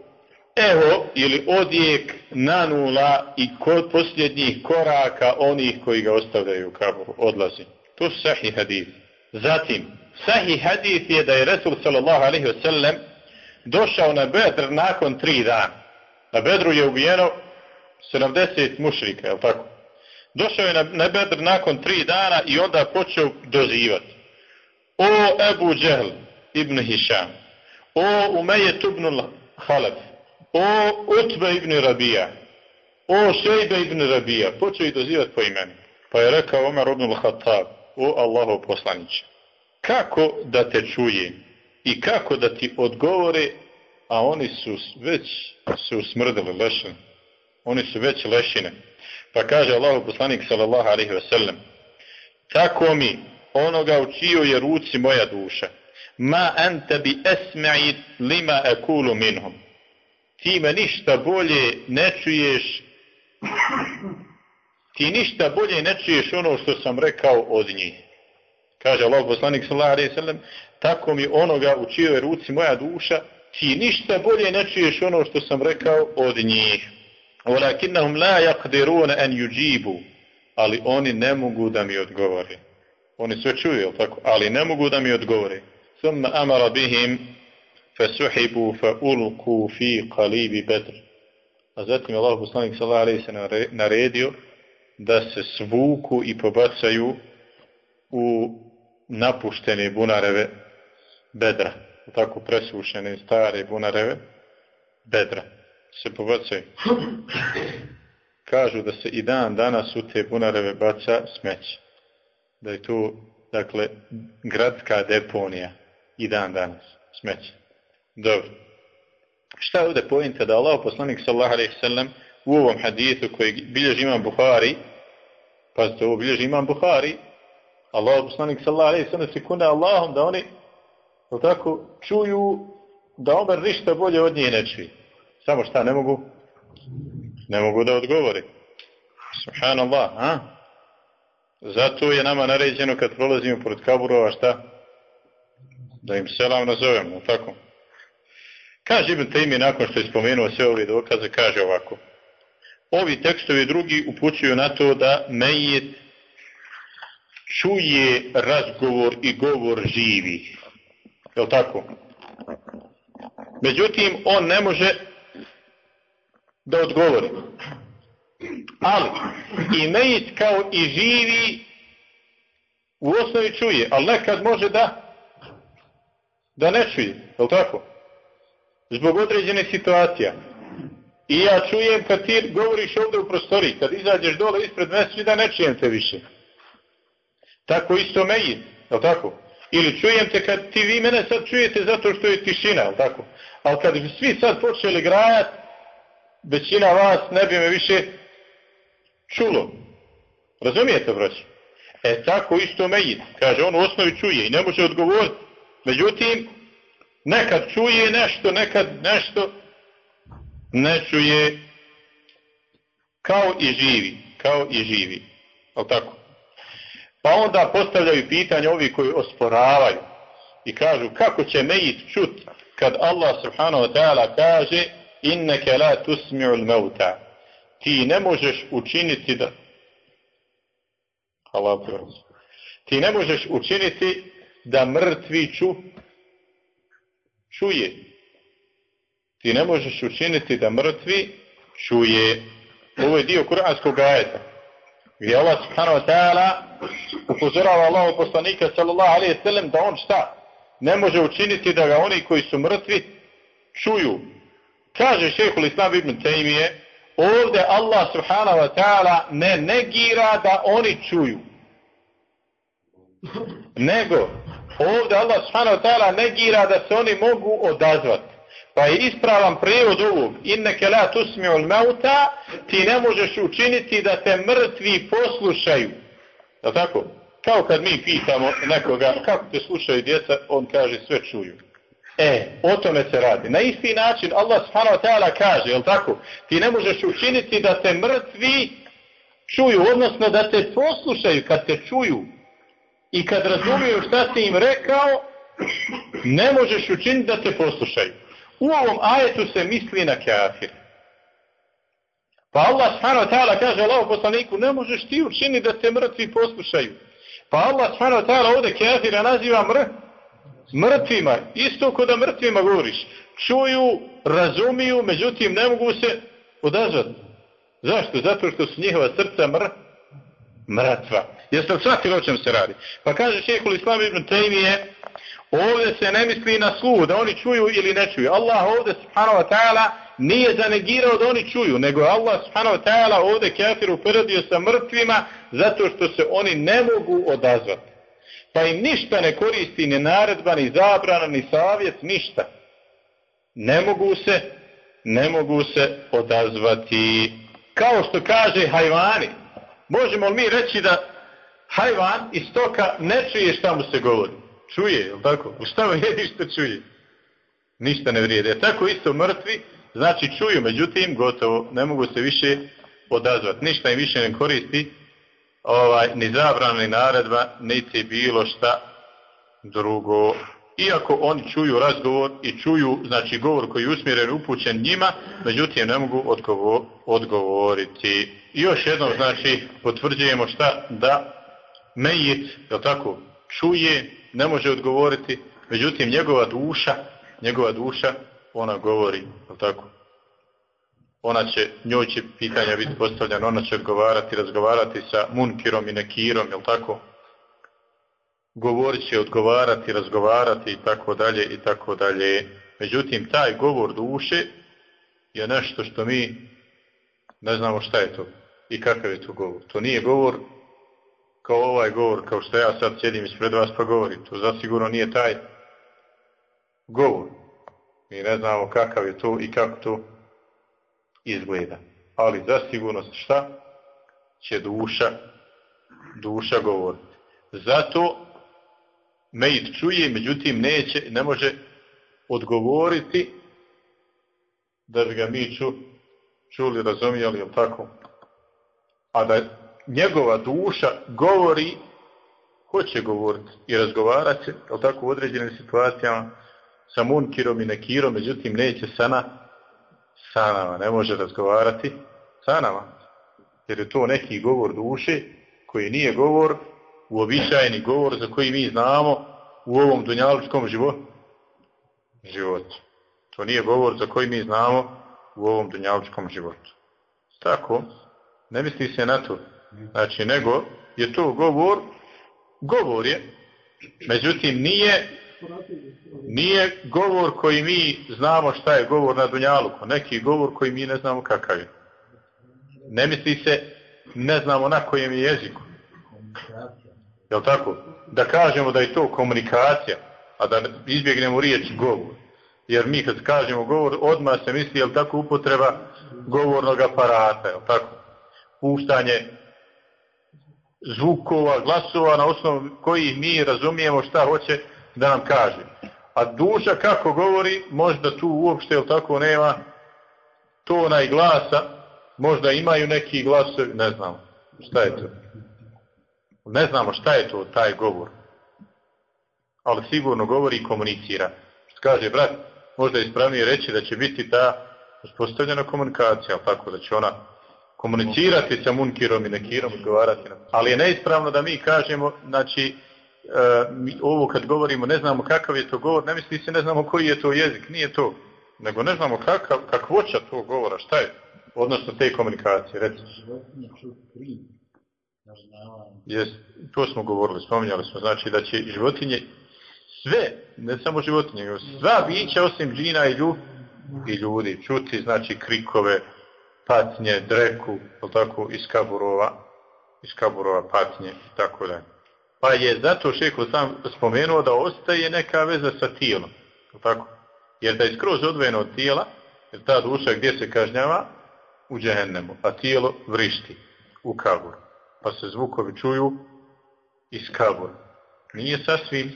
evo ili odjek nanula i kod posljednjih koraka onih koji ga ostavljaju u odlazi. To su sahih hadith. Zatim, sahih hadith je da je Resul sallallahu alaihi wasallam došao na Bedr nakon tri dana. Na Bedru je ubijeno 70 mušrika, je tako? Došao je na, Bedr nakon tri dana i onda počeo dozivati. O Ebu Džehl ibn Hišam, o Umejet ibn Halef, o Utbe ibn Rabija, o Šejbe ibn Rabija, počeo ih dozivati po imenu. Pa je rekao Omer ibn al-Khattab, o Allahov poslaniće, kako da te čuje i kako da ti odgovore, a oni su već se usmrdili lešine. Oni su već lešine. Pa kaže Allahov poslanik sallallahu alaihi sellem, tako mi onoga u čijoj je ruci moja duša, ma anta bi esma'i lima ekulu minhum. Ti me ništa bolje ne čuješ ti ništa bolje ne čuješ ono što sam rekao od njih. Kaže Allah poslanik sallallahu sellem, tako mi onoga u čijoj ruci moja duša, ti ništa bolje ne čuješ ono što sam rekao od njih. Walakinnahum la yaqdiruna an yujibu, ali oni ne mogu da mi odgovore. Oni sve čuju, tako? Ali ne mogu da mi odgovore. Thumma amara bihim fasuhibu fa ulku fi qalibi bedr. A zatim Allah poslanik sallallahu alejhi ve sellem naredio da se svuku i pobacaju u napuštene bunareve bedra. Tako presušene stare bunareve bedra. Se pobacaju. Kažu da se i dan danas u te bunareve baca smeće. Da je tu, dakle, gradska deponija i dan danas smeće. Dobro. Šta je ovdje pojenta da Allah poslanik sallallahu alaihi sallam u ovom hadithu koji bilježi imam Buhari, pazite ovo bilježi imam Buhari, Allah poslanik sallallahu alaihi sallam se kune Allahom da oni tako čuju da Omer ništa bolje od nje ne čuje. Samo šta ne mogu? Ne mogu da odgovori. Subhanallah, a? Zato je nama naređeno kad prolazimo pored kaburova šta? Da im selam nazovemo, tako? Kaže Ibn Taymi nakon što je spomenuo sve ove dokaze, kaže ovako. Ovi tekstovi drugi upućuju na to da Mejit čuje razgovor i govor živi. Je tako? Međutim, on ne može da odgovori. Ali, i Mejit kao i živi u osnovi čuje, ali nekad može da da ne čuje. Je tako? zbog određene situacija. I ja čujem kad ti govoriš ovdje u prostoriji, kad izađeš dole ispred da ne čujem te više. Tako isto meji, je tako? Ili čujem te kad ti vi mene sad čujete zato što je tišina, je tako? Ali kad bi svi sad počeli grajat, većina vas ne bi me više čulo. Razumijete, braći? E tako isto meji. Kaže, on u osnovi čuje i ne može odgovoriti. Međutim, Nekad čuje nešto, nekad nešto ne čuje kao i živi, kao i živi. Ali tako? Pa onda postavljaju pitanje ovi koji osporavaju i kažu kako će mejit čut kad Allah subhanahu wa ta'ala kaže inneke la tusmi'ul mauta. Ti ne možeš učiniti da Allah Ti ne možeš učiniti da mrtvi ču čuje. Ti ne možeš učiniti da mrtvi čuje. Ovo je dio kuranskog ajeta. Gdje Allah subhanahu wa ta'ala upozorava Allahu poslanika sallallahu alaihi sallam da on šta? Ne može učiniti da ga oni koji su mrtvi čuju. Kaže šehhul Islam ibn Taymije ovdje Allah subhanahu wa ta'ala ne negira da oni čuju. Nego Ovdje Allah subhanahu wa ta'ala negira da se oni mogu odazvati. Pa je ispravan prijevod ovog, inneke la tusmi'ul mauta, ti ne možeš učiniti da te mrtvi poslušaju. Da tako? Kao kad mi pitamo nekoga kako te slušaju djeca, on kaže sve čuju. E, o tome se radi. Na isti način Allah subhanahu wa kaže, jel tako? Ti ne možeš učiniti da te mrtvi čuju, odnosno da te poslušaju kad te čuju i kad razumiju šta si im rekao, ne možeš učiniti da te poslušaju. U ovom ajetu se misli na kafir. Pa Allah subhanahu ta'ala kaže Allah poslaniku, ne možeš ti učiniti da te mrtvi poslušaju. Pa Allah subhanahu wa ta'ala ovdje kafira naziva mr mrtvima. Isto kod da mrtvima govoriš. Čuju, razumiju, međutim ne mogu se odazvati. Zašto? Zato što su njihova srca mr mrtva. Jeste li shvatili o čem se radi? Pa kaže šehhul Islam ibn Taymiye, ovdje se ne misli na sluh, da oni čuju ili ne čuju. Allah ovdje subhanahu wa ta'ala nije zanegirao da oni čuju, nego Allah subhanahu wa ta'ala ovdje kafir uporedio sa mrtvima zato što se oni ne mogu odazvati. Pa im ništa ne koristi, ni naredba, ni zabrana, ni savjet, ništa. Ne mogu se, ne mogu se odazvati. Kao što kaže hajvani, možemo li mi reći da hajvan iz stoka ne čuje šta mu se govori? Čuje, je tako? Šta mu je što čuje? Ništa ne vrijede. E tako isto mrtvi, znači čuju, međutim, gotovo, ne mogu se više odazvati. Ništa im više ne koristi, ovaj, ni zabrana, ni naredba, niti bilo šta drugo. Iako oni čuju razgovor i čuju, znači, govor koji je usmjeren, upućen njima, međutim, ne mogu odgovor, odgovoriti. I još jednom, znači, potvrđujemo šta? Da mejit, je tako, čuje, ne može odgovoriti, međutim, njegova duša, njegova duša, ona govori, je tako, ona će, njoj će pitanja biti postavljena, ona će odgovarati, razgovarati sa munkirom i nekirom, jel tako? Govorit će, odgovarati, razgovarati i tako dalje i tako dalje. Međutim, taj govor duše je nešto što mi ne znamo šta je to i kakav je to govor. To nije govor kao ovaj govor, kao što ja sad sjedim ispred vas pa govorim. To zasigurno nije taj govor. Mi ne znamo kakav je to i kako to izgleda. Ali zasigurno šta će duša, duša govoriti. Zato Mejit čuje, međutim neće, ne može odgovoriti da bi ga mi ču, čuli, razumijeli, jel tako? A da njegova duša govori, hoće govoriti i razgovarati, jel tako, u određenim situacijama sa munkirom i nekirom, međutim neće sana sa nama, ne može razgovarati sa nama. Jer je to neki govor duše koji nije govor, uobičajeni govor za koji mi znamo u ovom dunjaličkom životu. To nije govor za koji mi znamo u ovom dunjaličkom životu. Tako, ne misli se na to. Znači, nego je to govor, govor je, međutim nije nije govor koji mi znamo šta je govor na Dunjaluku, neki govor koji mi ne znamo kakav je. Ne misli se, ne znamo na kojem je jeziku. Jel tako? Da kažemo da je to komunikacija, a da izbjegnemo riječ govor. Jer mi kad kažemo govor, odmah se misli, jel tako, upotreba govornog aparata, jel tako? Puštanje zvukova, glasova na osnovu kojih mi razumijemo šta hoće da nam kaže. A duša kako govori, možda tu uopšte, jel tako, nema tona i glasa, možda imaju neki glasovi, ne znam, šta je to. Ne znamo šta je to taj govor. Ali sigurno govori i komunicira. Što kaže brat, možda je ispravnije reći da će biti ta uspostavljena komunikacija, tako da će ona komunicirati sa munkirom i nekirom, odgovarati. Ali je neispravno da mi kažemo, znači, e, mi, ovo kad govorimo, ne znamo kakav je to govor, ne misli se ne znamo koji je to jezik, nije to. Nego ne znamo kakav, kakvoća tog govora, šta je, odnosno te komunikacije, recimo. Jes, to smo govorili, spominjali smo, znači da će životinje, sve, ne samo životinje, sva bića osim džina i, lju, i ljudi, čuti, znači krikove, patnje, dreku, tako, iz kaburova, iz kaburova patnje i tako. Pa je zato šeko sam spomenuo da ostaje neka veza sa tijelom. Tako? Jer da je skroz odvojeno od tijela, jer ta duša gdje se kažnjava? U džehennemu, a tijelo vrišti u kaburu. Pa se zvukovi čuju iz kabura. Nije sasvim,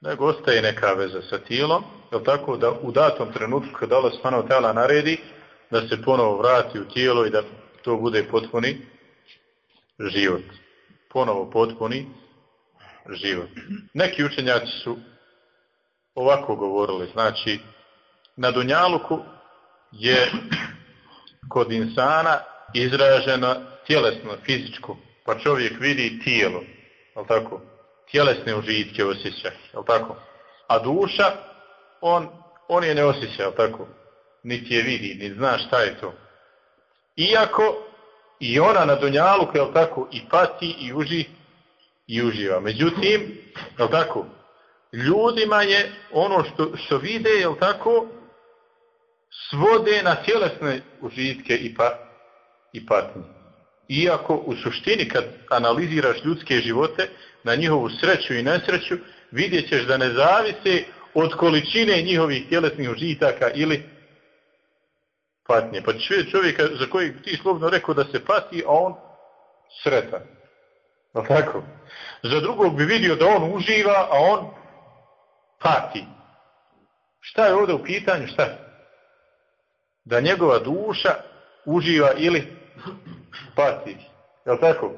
nego ostaje neka veza sa tijelom, je tako da u datom trenutku kada Allah naredi da se ponovo vrati u tijelo i da to bude potpuni život. Ponovo potpuni život. Neki učenjaci su ovako govorili, znači na Dunjaluku je kod insana izražena tjelesno, fizičko, pa čovjek vidi tijelo, je tako? Tjelesne užitke osjeća, je tako? A duša, on, on je ne osjeća, je tako? Niti je vidi, ni zna šta je to. Iako i ona na Dunjaluku, je tako, i pati i uži, i uživa. Međutim, je tako, ljudima je ono što, što vide, je tako, svode na tjelesne užitke i, pa, i patnje. Iako u suštini kad analiziraš ljudske živote, na njihovu sreću i nesreću, vidjet ćeš da ne zavise od količine njihovih tjelesnih užitaka ili patnje. Pa vidjeti čovjeka za kojeg ti slobno rekao da se pati, a on sretan. No tako? Za drugog bi vidio da on uživa, a on pati. Šta je ovdje u pitanju? Šta? Da njegova duša uživa ili pati. Je tako?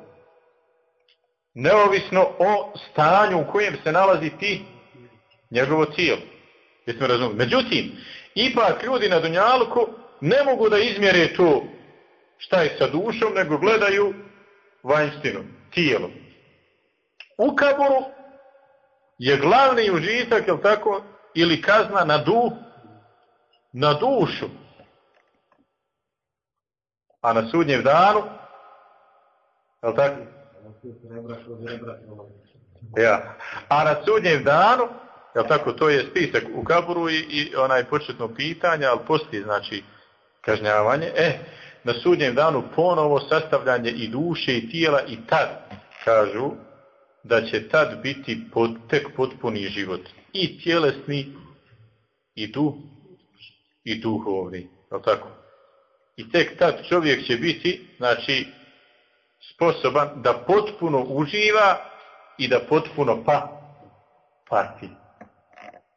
Neovisno o stanju u kojem se nalazi ti njegovo tijelo. Jesmo razumili? Međutim, ipak ljudi na Dunjalku ne mogu da izmjere to šta je sa dušom, nego gledaju vanjštinu, tijelo. U kaboru je glavni užitak, je tako, ili kazna na du, na dušu. A na sudnjem danu, je tako? Ja. A na sudnjem danu, je tako, to je spisak u kaburu i, i onaj početno pitanje, ali poslije, znači, kažnjavanje. E, na sudnjem danu ponovo sastavljanje i duše i tijela i tad kažu da će tad biti pot, tek potpuni život. I tjelesni, i du, i duhovni. Je tako? I tek tad čovjek će biti, znači, sposoban da potpuno uživa i da potpuno pa, pati.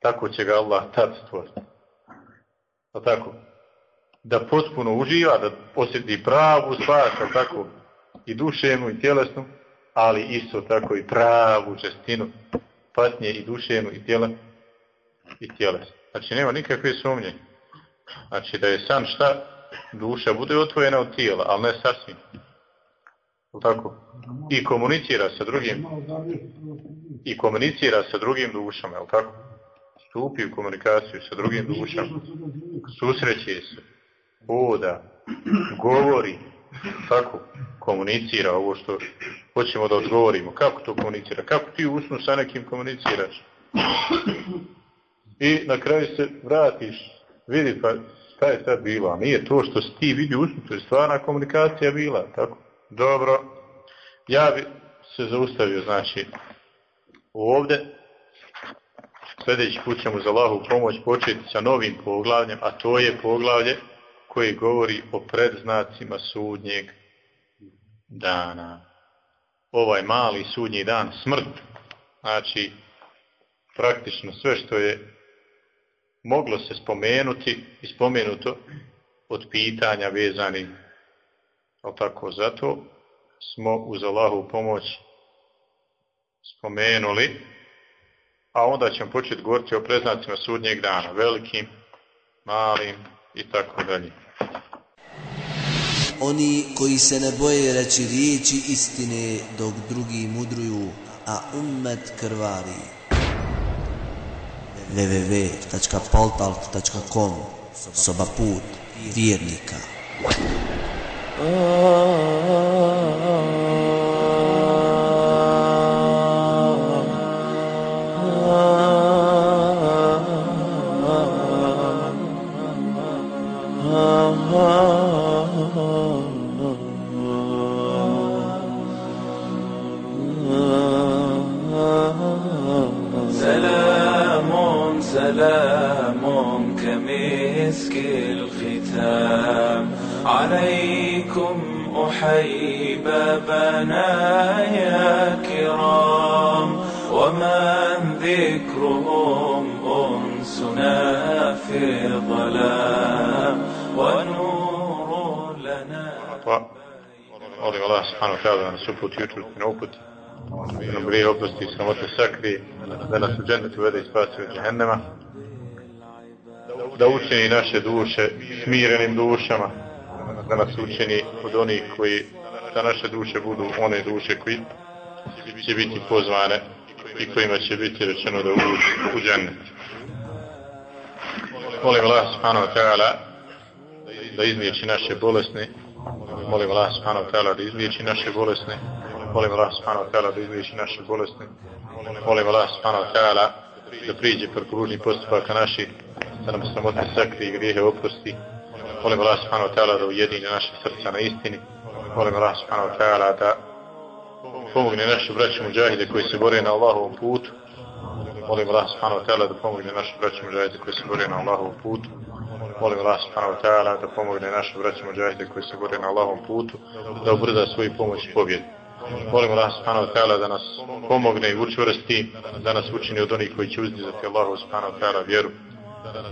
Tako će ga Allah tad stvoriti. Je tako? Da potpuno uživa, da osjeti pravu stvar, tako i duševnu i tjelesnu, ali isto tako i pravu čestinu patnje i duševnu i tjela i tjelesnu. Znači nema nikakve sumnje. Znači da je san šta duša bude otvojena od tijela, ali ne sasvim. Tako? I komunicira sa drugim i komunicira sa drugim dušama, je tako? Stupi u komunikaciju sa drugim dušama, susreće se, hoda, govori, tako, komunicira ovo što hoćemo da odgovorimo. Kako to komunicira? Kako ti usnu sa nekim komuniciraš? I na kraju se vratiš, vidi pa šta je sad bilo, a nije to što si ti vidi usnu, to je stvarna komunikacija bila, tako? Dobro, ja bi se zaustavio, znači, ovde, sljedeći put ćemo za Allahu pomoć početi sa novim poglavljem, a to je poglavlje koji govori o predznacima sudnjeg dana. Ovaj mali sudnji dan, smrt, znači praktično sve što je moglo se spomenuti i spomenuto od pitanja vezanih ali tako? Zato smo uz Allahu pomoć spomenuli a onda ćemo početi govoriti o preznacima sudnjeg dana, velikim, malim, i tako dalje. Oni koji se ne boje reći riječi istine dok drugi mudruju, a ummet krvari. www.poltalk.com Soba put vjernika. أحيب بنايا كرام ومن ذكرهم أنسنا في الظلام ونور لنا Molim Allah subhanahu wa ta'ala da nas uputi jutru na uput, da nam grije oprosti i sramote sakri, da nas u džennetu vede i spasi od džehennema, da učini naše duše smirenim dušama, da nas učini od onih koji, da naše duše budu one duše koji će biti pozvane i kojima će biti rečeno da uđu u džennet. Molim Allah subhanahu wa ta'ala da izliječi naše bolesne, molim Allah subhanahu wa ta'ala da izliječi naše bolesne, molim Allah subhanahu wa ta'ala da izliječi naše bolesne, molim Allah subhanahu wa ta'ala da priđe preko ružnih postupaka naših, da nam sramote sakri i grijehe oprosti. Molim Allah subhanahu wa ta'ala da ujedini naše srca na istini. Molim Allah subhanahu wa ta'ala da pomogne našu braću muđahide koji se bore na Allahovom putu. Molim Allah subhanahu wa ta'ala da pomogne našu braću muđahide koji se bore na Allahovom putu. Molim Allah subhanahu wa ta'ala da pomogne našu braću muđahide koji se bore na Allahovom putu, da ubrza svoju pomoć i pobjedu. Molim Allah subhanahu wa ta'ala da nas pomogne i učvrsti, da nas učini od onih koji će uzdizati Allahu subhanahu wa ta'ala vjeru,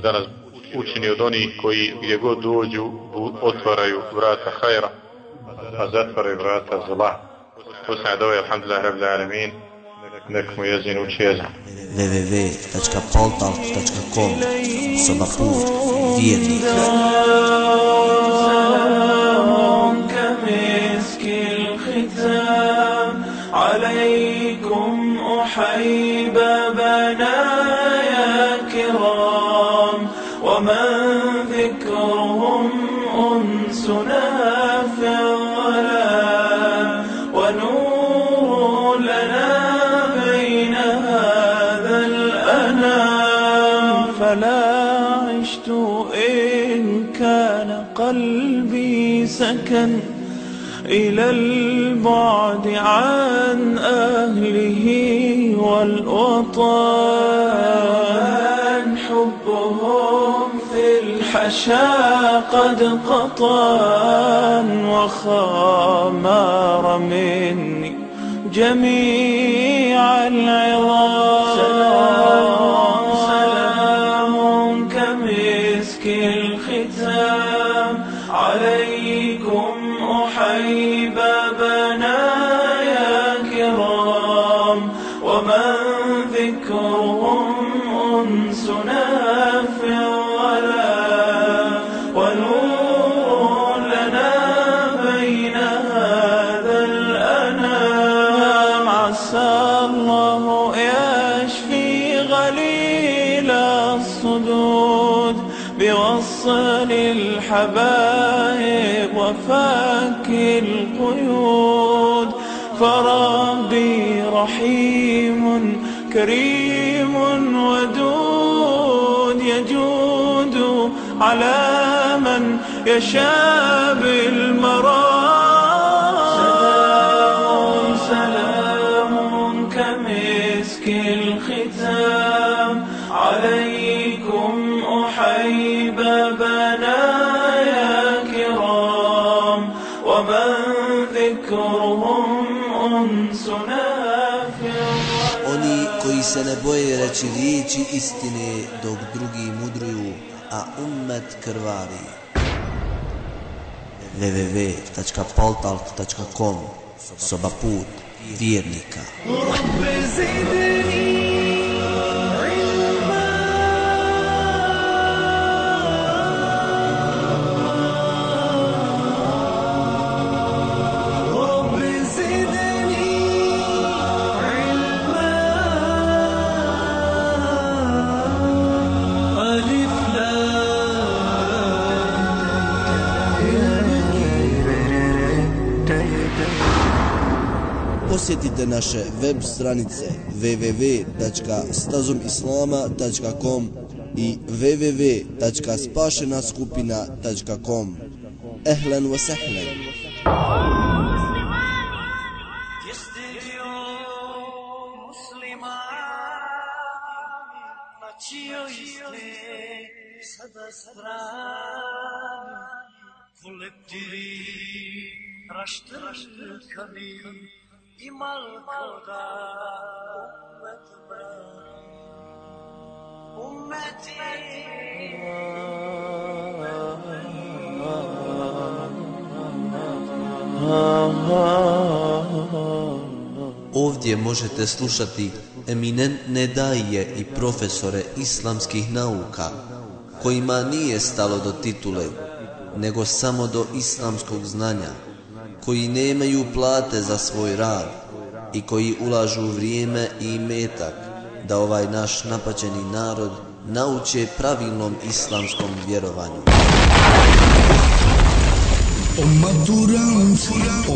da nas učini od onih koji gdje god dođu otvaraju vrata hajra, a zatvaraju vrata zla. Husna je dove, alhamdulillah, rabbi alamin, nek mu jezin uči jezin. www.poltalt.com Soba put vjernika والوطن حبهم في الحشا قد قطن وخامر مني جميع العظام. كريم ودود يجود على من يشاء بالمرام se ne boje reći riječi istine dok drugi mudruju, a ummet krvari. www.poltalt.com Soba put vjernika Posjetite naše web stranice www.stazomislama.com i www.spašenaskupina.com Ehlen wa sahlen sada strani Voleptiri raštrkani I malko da umet brani Umeti Ovdje možete slušati eminentne daje i profesore islamskih nauka, kojima nije stalo do titule, nego samo do islamskog znanja, koji nemaju plate za svoj rad i koji ulažu vrijeme i metak da ovaj naš napaćeni narod nauče pravilnom islamskom vjerovanju. O maturant, o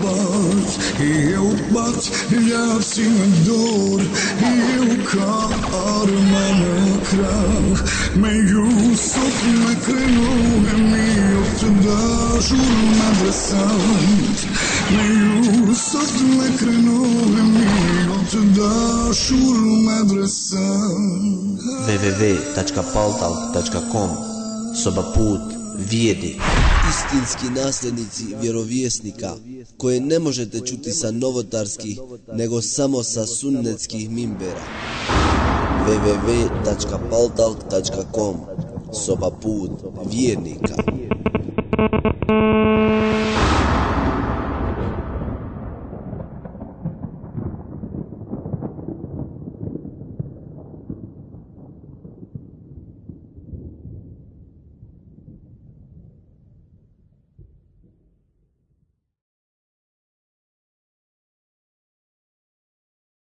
bort Helt na Gelsin Meio Yukar Manukran Men Yusuf Mekrinu Hemi Yurtda Şur medresen Men Yusuf Mekrinu Hemi Yurtda Şur medresen www.paltalk.com Soba Put. Vijedi Istinski nasljednici vjerovjesnika koje ne možete čuti sa novotarskih nego samo sa sunnetskih mimbera. www.paltal.com Soba put vjernika